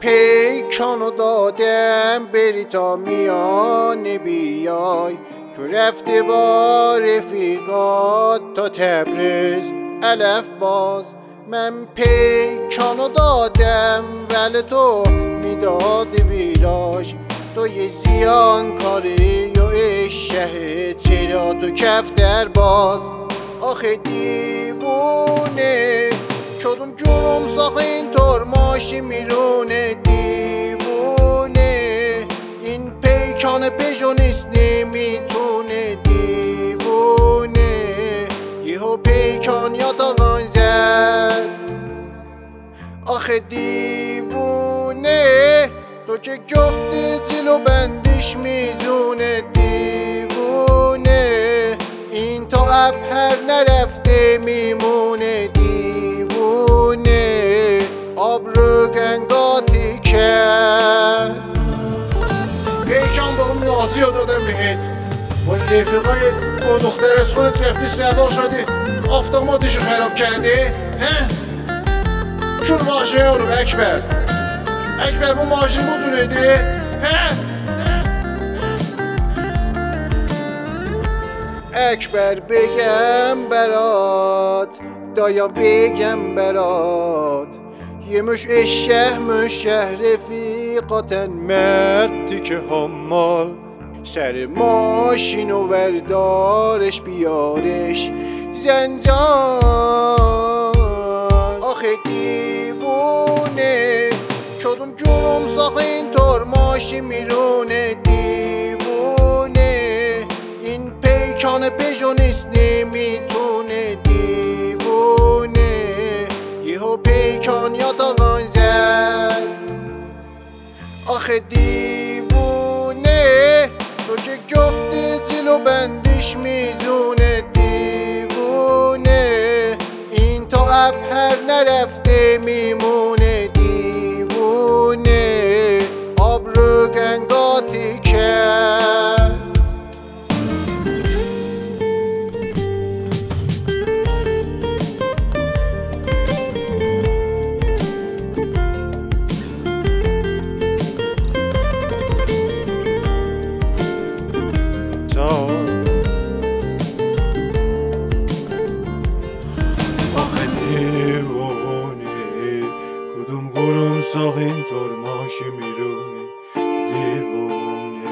پیکانو دادم بری تا میان بیای. تو رفتی با رفیقات تا تبریز علف باز. من پیکانو دادم ولی تو می‌داد ویراش. تو یه زیان کاری و شه چرا تو کف در باز. آخه دیوونه شدم جونم ساخ اینطور ماشی میرونه دیوونه. این پیکان پیجو نیست نمی‌تونه دیوونه. یهو پیکان یاد آقان زد. آخه دیوونه. تو که جفت جلو بندش میزونه دیوونه. این تا اب هر نرفته میمونه آب رو گنگاتی کرد پیکان با اون نازی رو دادم بهت با رفیقای با دختر از خودت رفتی سوار شدی آفتاماتشو خراب کردی ها؟ چون ماشین رو اکبر اکبر bu ماشین بزرگی ها؟ اکبر بگم برات دایا بگم برات یه مش اشه مشه رفیقاتن مردی که حمال. سر ماشین و وردارش بیارش زنجان. آخه دیوونه شدم جونم ساخ اینطور ماشین میرونه؟ دیوونه این پیکان پیجو نیست نمی‌تونه دیوونه یهو پیکان یاد آقان زد آخه دیوونه تو که جفت جلو بندش میزونه. دیوونه این تا اب هر نرفته میمونه. گروم ساق اینطور ماشی میرونه دیوونه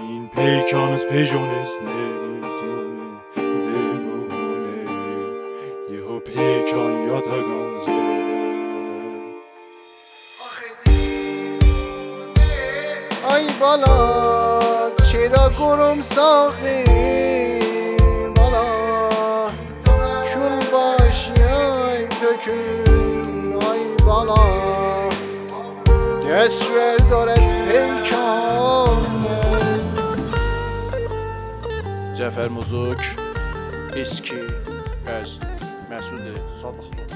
این پیکان از پیجونست نمیتونه دیوونه یهو پیکان یا تا گانزه آی بالا چرا گرم ساقی بالا چون باشی ای دکون آی بالا دستور دارد پیکان جعفر موزوک اسکی از مسعود صادقلو